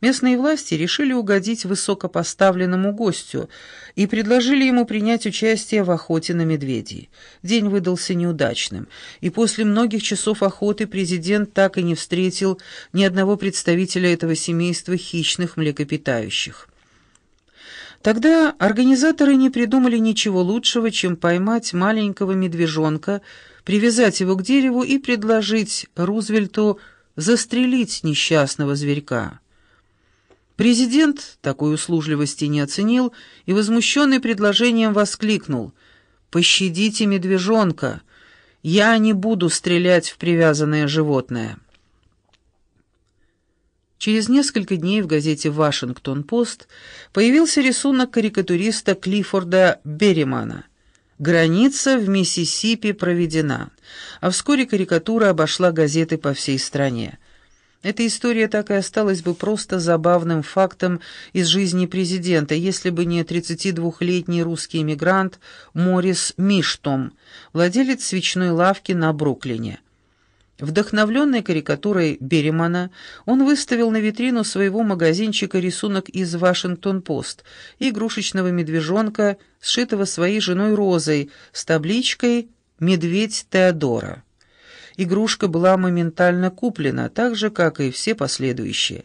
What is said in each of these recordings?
Местные власти решили угодить высокопоставленному гостю и предложили ему принять участие в охоте на медведей. День выдался неудачным, и после многих часов охоты президент так и не встретил ни одного представителя этого семейства хищных млекопитающих. Тогда организаторы не придумали ничего лучшего, чем поймать маленького медвежонка, привязать его к дереву и предложить Рузвельту застрелить несчастного зверька. Президент такой услужливости не оценил и, возмущенный предложением, воскликнул «Пощадите медвежонка! Я не буду стрелять в привязанное животное!» Через несколько дней в газете «Вашингтон-Пост» появился рисунок карикатуриста Клиффорда Берримана «Граница в Миссисипи проведена», а вскоре карикатура обошла газеты по всей стране. Эта история так и осталась бы просто забавным фактом из жизни президента, если бы не 32-летний русский эмигрант Морис Миштом, владелец свечной лавки на Бруклине. Вдохновленный карикатурой Беремана, он выставил на витрину своего магазинчика рисунок из «Вашингтон-Пост» игрушечного медвежонка, сшитого своей женой Розой, с табличкой «Медведь Теодора». Игрушка была моментально куплена, так же, как и все последующие.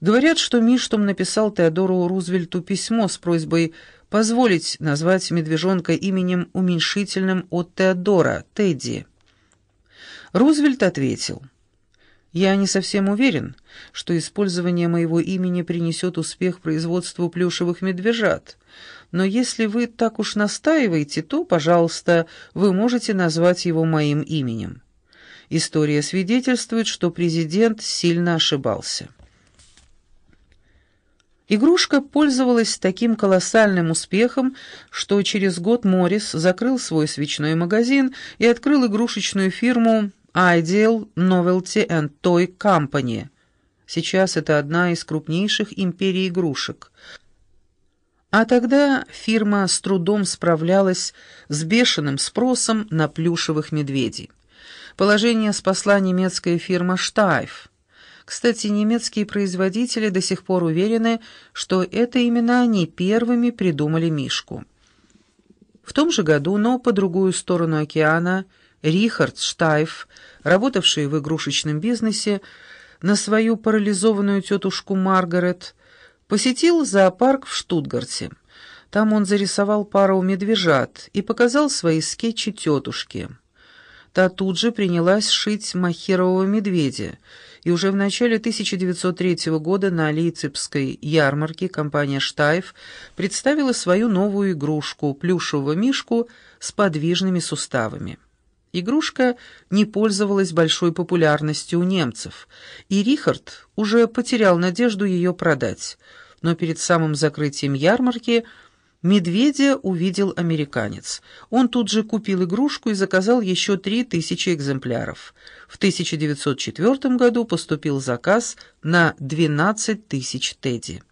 Говорят, что Миштом написал Теодору Рузвельту письмо с просьбой позволить назвать медвежонка именем уменьшительным от Теодора, Тедди. Рузвельт ответил, «Я не совсем уверен, что использование моего имени принесет успех производству плюшевых медвежат, но если вы так уж настаиваете, то, пожалуйста, вы можете назвать его моим именем». История свидетельствует, что президент сильно ошибался. Игрушка пользовалась таким колоссальным успехом, что через год Моррис закрыл свой свечной магазин и открыл игрушечную фирму Ideal Novelty and Toy Company. Сейчас это одна из крупнейших империй игрушек. А тогда фирма с трудом справлялась с бешеным спросом на плюшевых медведей. Положение спасла немецкая фирма «Штайф». Кстати, немецкие производители до сих пор уверены, что это именно они первыми придумали Мишку. В том же году, но по другую сторону океана – Рихард Штайф, работавший в игрушечном бизнесе, на свою парализованную тетушку Маргарет, посетил зоопарк в Штутгарте. Там он зарисовал пару медвежат и показал свои скетчи тетушке. Та тут же принялась шить махерового медведя, и уже в начале 1903 года на Лейцепской ярмарке компания «Штайф» представила свою новую игрушку – плюшевого мишку с подвижными суставами. Игрушка не пользовалась большой популярностью у немцев, и Рихард уже потерял надежду ее продать. Но перед самым закрытием ярмарки медведя увидел американец. Он тут же купил игрушку и заказал еще три тысячи экземпляров. В 1904 году поступил заказ на 12 тысяч тедди.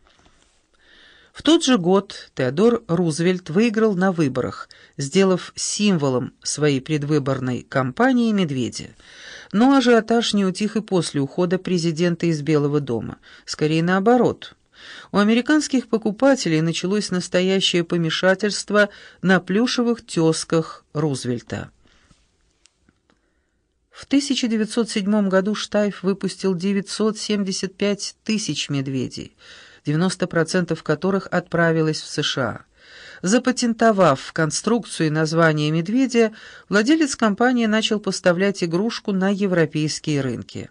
В тот же год Теодор Рузвельт выиграл на выборах, сделав символом своей предвыборной кампании медведя. Но ажиотаж не утих и после ухода президента из Белого дома. Скорее наоборот. У американских покупателей началось настоящее помешательство на плюшевых тесках Рузвельта. В 1907 году Штайф выпустил 975 тысяч медведей – 90% которых отправилось в США. Запатентовав конструкцию и название медведя, владелец компании начал поставлять игрушку на европейские рынки.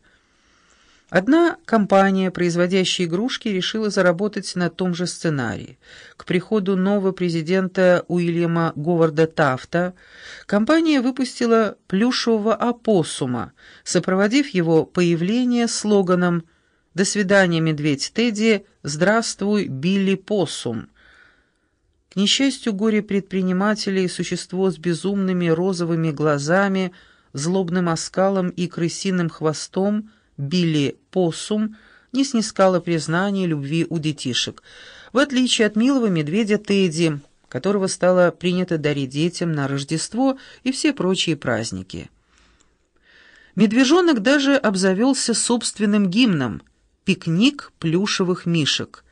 Одна компания, производящая игрушки, решила заработать на том же сценарии. К приходу нового президента Уильяма Говарда Тафта компания выпустила плюшевого опоссума, сопроводив его появление слоганом «До свидания, медведь Тедди! Здравствуй, Билли Поссум!» К несчастью, горе предпринимателей, существо с безумными розовыми глазами, злобным оскалом и крысиным хвостом, Билли Поссум, не снискало признания любви у детишек, в отличие от милого медведя Тедди, которого стало принято дарить детям на Рождество и все прочие праздники. Медвежонок даже обзавелся собственным гимном — «Пикник плюшевых мишек».